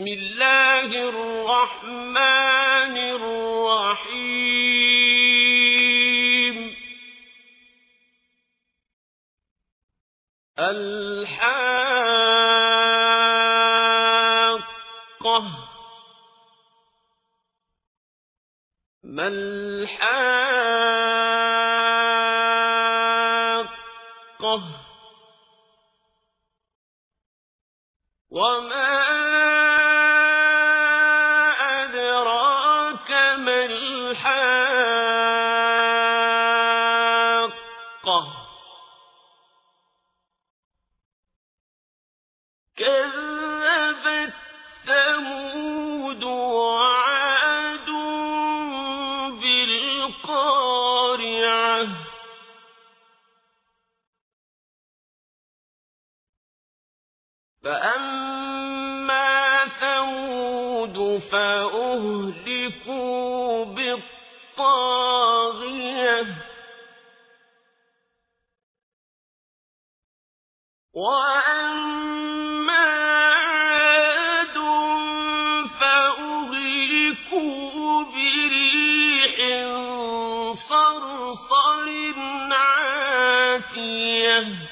بسم الله الرحمن الرحيم. الحاقة. ما الحق وما عافية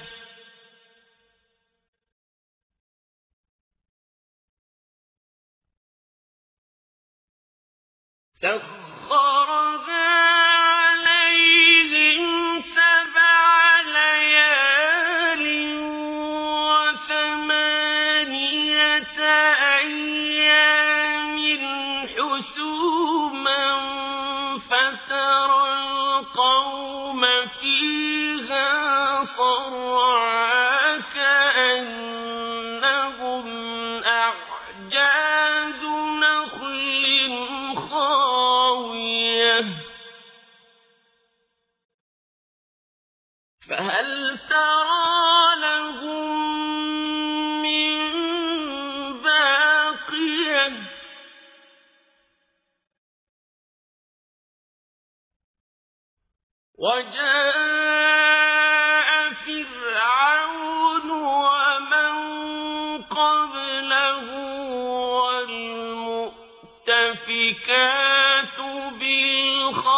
الزكاة بالخاطئة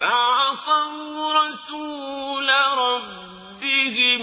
فعصوا رسول ربهم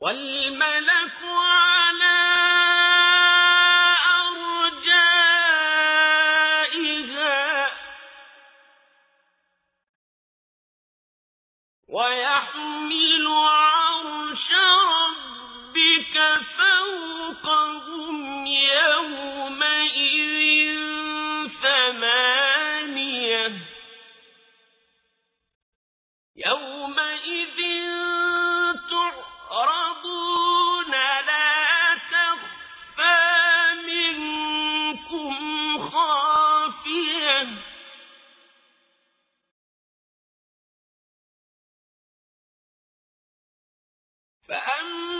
والملك فأما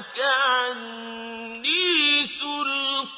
لك عني سلطانية.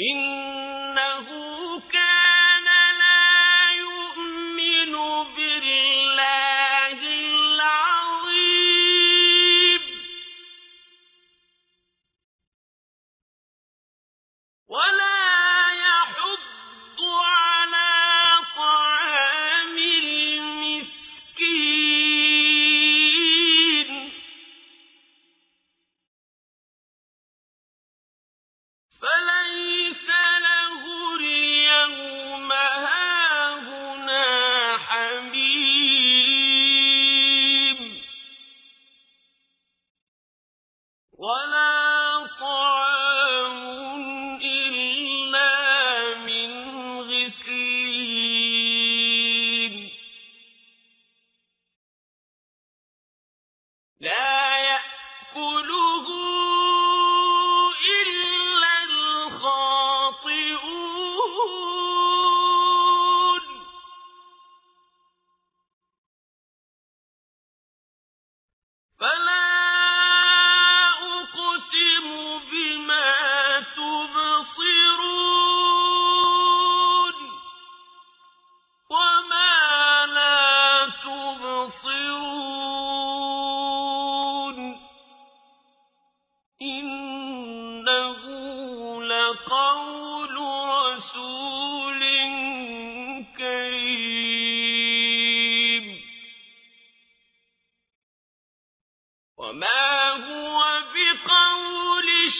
إن فلا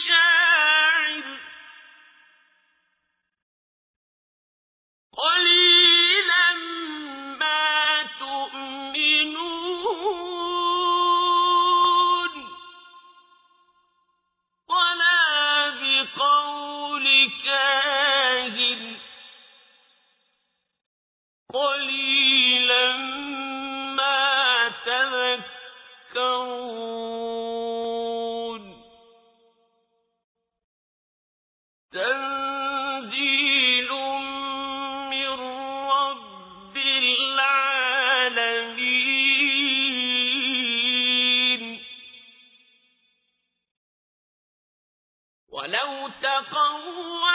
شاء ولو